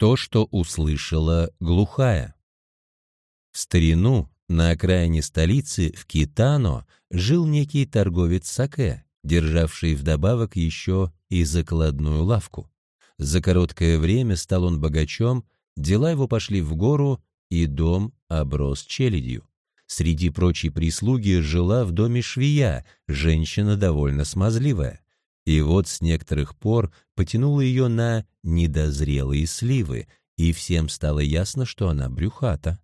То, что услышала глухая. В старину на окраине столицы, в Китано, жил некий торговец саке, державший вдобавок еще и закладную лавку. За короткое время стал он богачом, дела его пошли в гору, и дом оброс челядью. Среди прочей прислуги жила в доме швея, женщина довольно смазливая. И вот с некоторых пор потянула ее на недозрелые сливы, и всем стало ясно, что она брюхата.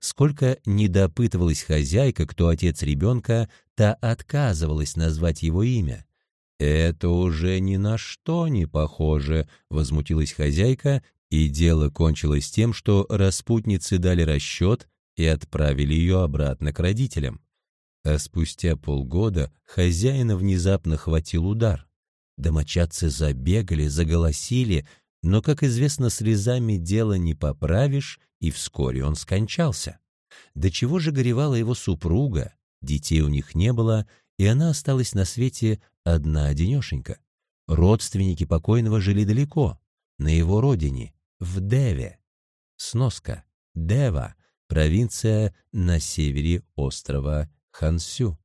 Сколько не допытывалась хозяйка, кто отец ребенка, та отказывалась назвать его имя. «Это уже ни на что не похоже», — возмутилась хозяйка, и дело кончилось тем, что распутницы дали расчет и отправили ее обратно к родителям. А спустя полгода хозяина внезапно хватил удар. Домочадцы забегали, заголосили, но, как известно, слезами дело не поправишь, и вскоре он скончался. До чего же горевала его супруга, детей у них не было, и она осталась на свете одна-одинешенька. Родственники покойного жили далеко, на его родине, в Деве. Сноска. Дева — провинция на севере острова Хансю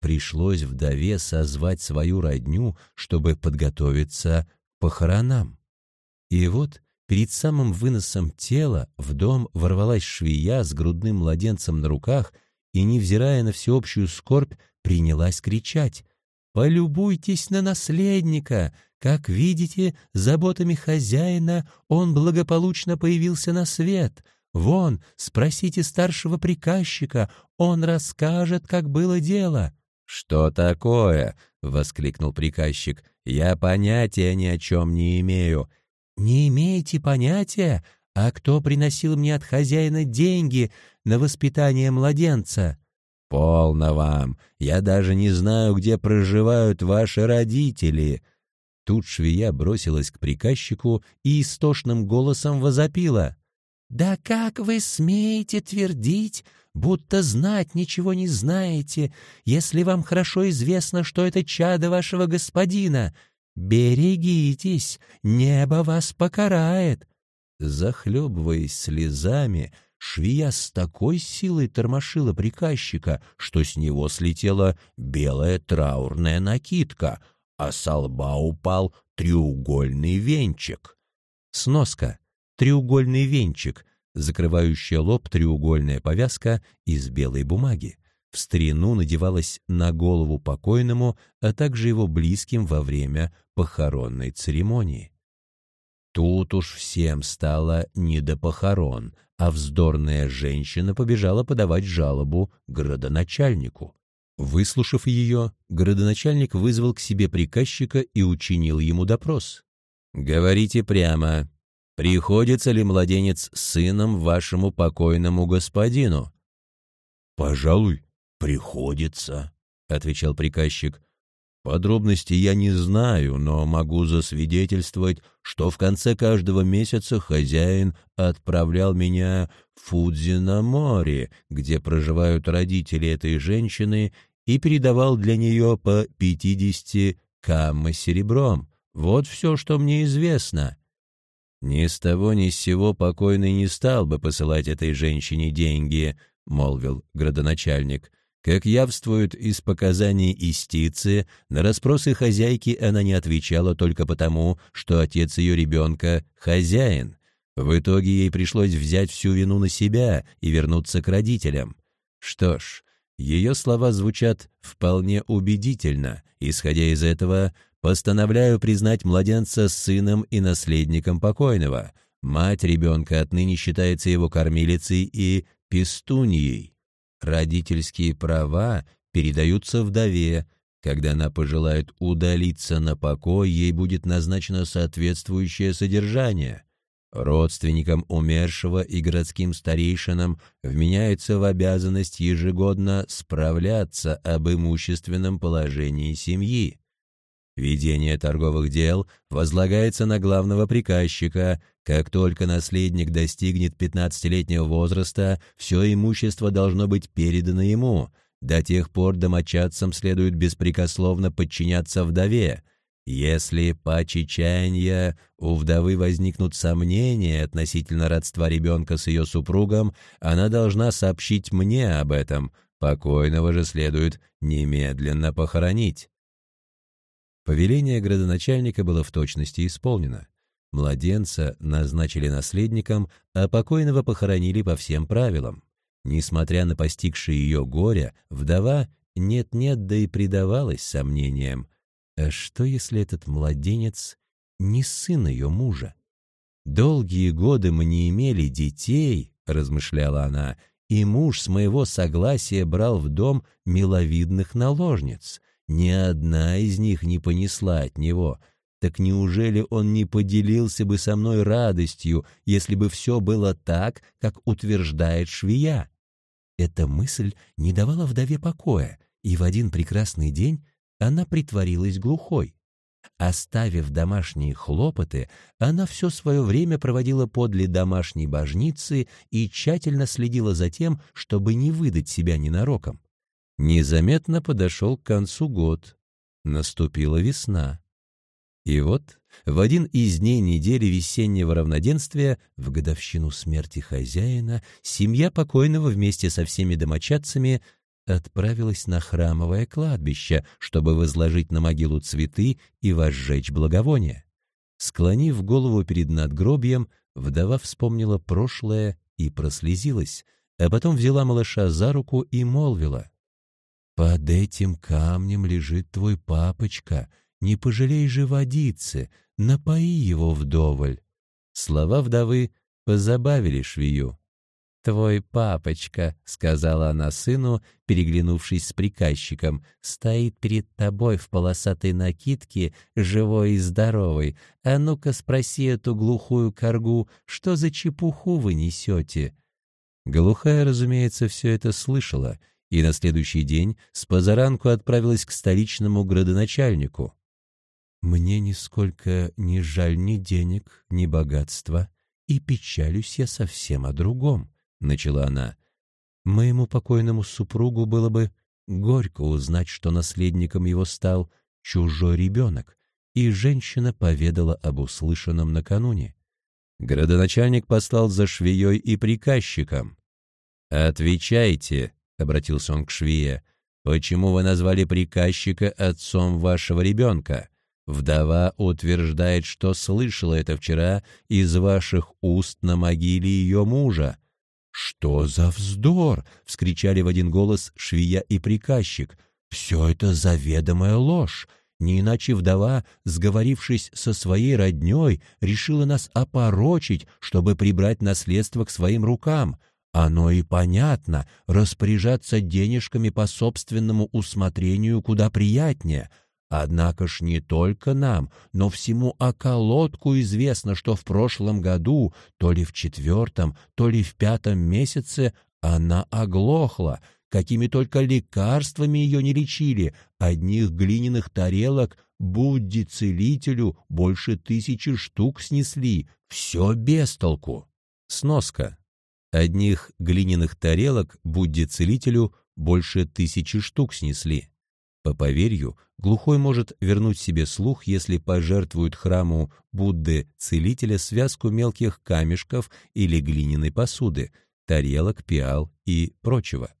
пришлось вдове созвать свою родню, чтобы подготовиться к похоронам. И вот перед самым выносом тела в дом ворвалась швея с грудным младенцем на руках и, невзирая на всеобщую скорбь, принялась кричать «Полюбуйтесь на наследника! Как видите, заботами хозяина он благополучно появился на свет!» Вон, спросите старшего приказчика, он расскажет, как было дело. «Что такое?» — воскликнул приказчик. «Я понятия ни о чем не имею». «Не имеете понятия? А кто приносил мне от хозяина деньги на воспитание младенца?» «Полно вам! Я даже не знаю, где проживают ваши родители!» Тут швея бросилась к приказчику и истошным голосом возопила. «Да как вы смеете твердить, будто знать ничего не знаете, если вам хорошо известно, что это чадо вашего господина. Берегитесь, небо вас покарает». Захлебываясь слезами, швея с такой силой тормошила приказчика, что с него слетела белая траурная накидка, а со лба упал треугольный венчик. Сноска. Треугольный венчик закрывающая лоб треугольная повязка из белой бумаги. В старину надевалась на голову покойному, а также его близким во время похоронной церемонии. Тут уж всем стало не до похорон, а вздорная женщина побежала подавать жалобу градоначальнику. Выслушав ее, градоначальник вызвал к себе приказчика и учинил ему допрос. «Говорите прямо, приходится ли младенец сыном вашему покойному господину?» «Пожалуй, приходится», — отвечал приказчик. «Подробности я не знаю, но могу засвидетельствовать, что в конце каждого месяца хозяин отправлял меня в Фудзи на море, где проживают родители этой женщины, и передавал для нее по пятидесяти каммы серебром. Вот все, что мне известно». «Ни с того ни с сего покойный не стал бы посылать этой женщине деньги», — молвил градоначальник. Как явствуют из показаний истицы, на расспросы хозяйки она не отвечала только потому, что отец ее ребенка — хозяин. В итоге ей пришлось взять всю вину на себя и вернуться к родителям. Что ж, ее слова звучат вполне убедительно. Исходя из этого, Постановляю признать младенца сыном и наследником покойного. Мать ребенка отныне считается его кормилицей и пестуньей. Родительские права передаются вдове. Когда она пожелает удалиться на покой, ей будет назначено соответствующее содержание. Родственникам умершего и городским старейшинам вменяется в обязанность ежегодно справляться об имущественном положении семьи. Ведение торговых дел возлагается на главного приказчика. Как только наследник достигнет 15-летнего возраста, все имущество должно быть передано ему. До тех пор домочадцам следует беспрекословно подчиняться вдове. Если по чечанья у вдовы возникнут сомнения относительно родства ребенка с ее супругом, она должна сообщить мне об этом. Покойного же следует немедленно похоронить. Повеление градоначальника было в точности исполнено. Младенца назначили наследником, а покойного похоронили по всем правилам. Несмотря на постигшее ее горе, вдова нет-нет, да и предавалась сомнениям. А что, если этот младенец не сын ее мужа? «Долгие годы мы не имели детей», — размышляла она, «и муж с моего согласия брал в дом миловидных наложниц. Ни одна из них не понесла от него. Так неужели он не поделился бы со мной радостью, если бы все было так, как утверждает швея? Эта мысль не давала вдове покоя, и в один прекрасный день она притворилась глухой. Оставив домашние хлопоты, она все свое время проводила подле домашней божницы и тщательно следила за тем, чтобы не выдать себя ненароком. Незаметно подошел к концу год. Наступила весна. И вот в один из дней недели весеннего равноденствия, в годовщину смерти хозяина, семья покойного вместе со всеми домочадцами отправилась на храмовое кладбище, чтобы возложить на могилу цветы и возжечь благовония. Склонив голову перед надгробием, вдова вспомнила прошлое и прослезилась, а потом взяла малыша за руку и молвила. «Под этим камнем лежит твой папочка, не пожалей же водицы, напои его вдоволь. Слова вдовы позабавили швею. «Твой папочка», — сказала она сыну, переглянувшись с приказчиком, «стоит перед тобой в полосатой накидке, живой и здоровый. А ну-ка спроси эту глухую коргу, что за чепуху вы несете?» Глухая, разумеется, все это слышала, и на следующий день с позаранку отправилась к столичному градоначальнику. Мне нисколько не жаль ни денег, ни богатства, и печалюсь я совсем о другом, — начала она. Моему покойному супругу было бы горько узнать, что наследником его стал чужой ребенок, и женщина поведала об услышанном накануне. Городоначальник послал за швеей и приказчиком. «Отвечайте», — обратился он к швее, — «почему вы назвали приказчика отцом вашего ребенка?» Вдова утверждает, что слышала это вчера из ваших уст на могиле ее мужа. «Что за вздор!» — вскричали в один голос швея и приказчик. «Все это заведомая ложь. Не иначе вдова, сговорившись со своей родней, решила нас опорочить, чтобы прибрать наследство к своим рукам. Оно и понятно, распоряжаться денежками по собственному усмотрению куда приятнее». Однако ж не только нам, но всему околотку известно, что в прошлом году, то ли в четвертом, то ли в пятом месяце, она оглохла, какими только лекарствами ее не лечили, одних глиняных тарелок Будди целителю больше тысячи штук снесли, все без толку. Сноска. Одних глиняных тарелок Будди целителю больше тысячи штук снесли. По поверью, глухой может вернуть себе слух, если пожертвует храму Будды-целителя связку мелких камешков или глиняной посуды, тарелок, пиал и прочего.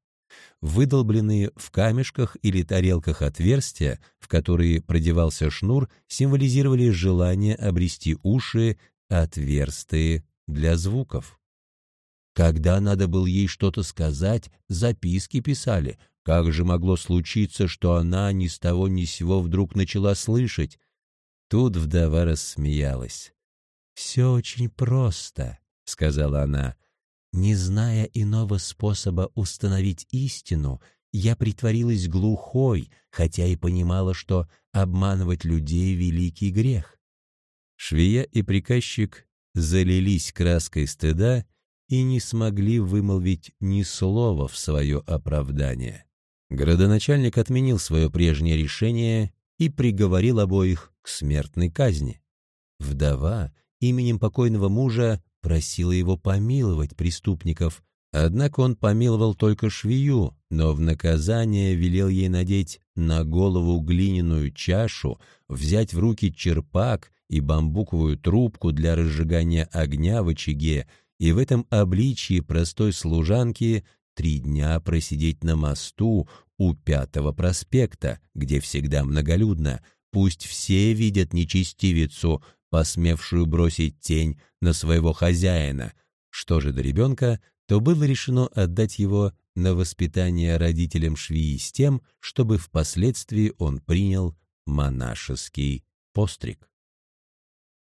Выдолбленные в камешках или тарелках отверстия, в которые продевался шнур, символизировали желание обрести уши, отверстые для звуков. Когда надо было ей что-то сказать, записки писали, как же могло случиться, что она ни с того ни с сего вдруг начала слышать? Тут вдова рассмеялась. «Все очень просто», — сказала она. «Не зная иного способа установить истину, я притворилась глухой, хотя и понимала, что обманывать людей — великий грех». Швея и приказчик залились краской стыда и не смогли вымолвить ни слова в свое оправдание. Городоначальник отменил свое прежнее решение и приговорил обоих к смертной казни. Вдова именем покойного мужа просила его помиловать преступников, Однако он помиловал только швею, но в наказание велел ей надеть на голову глиняную чашу, взять в руки черпак и бамбуковую трубку для разжигания огня в очаге, и в этом обличии простой служанки три дня просидеть на мосту у Пятого проспекта, где всегда многолюдно, пусть все видят нечестивицу, посмевшую бросить тень на своего хозяина. Что же до ребенка, то было решено отдать его на воспитание родителям швеи с тем, чтобы впоследствии он принял монашеский постриг.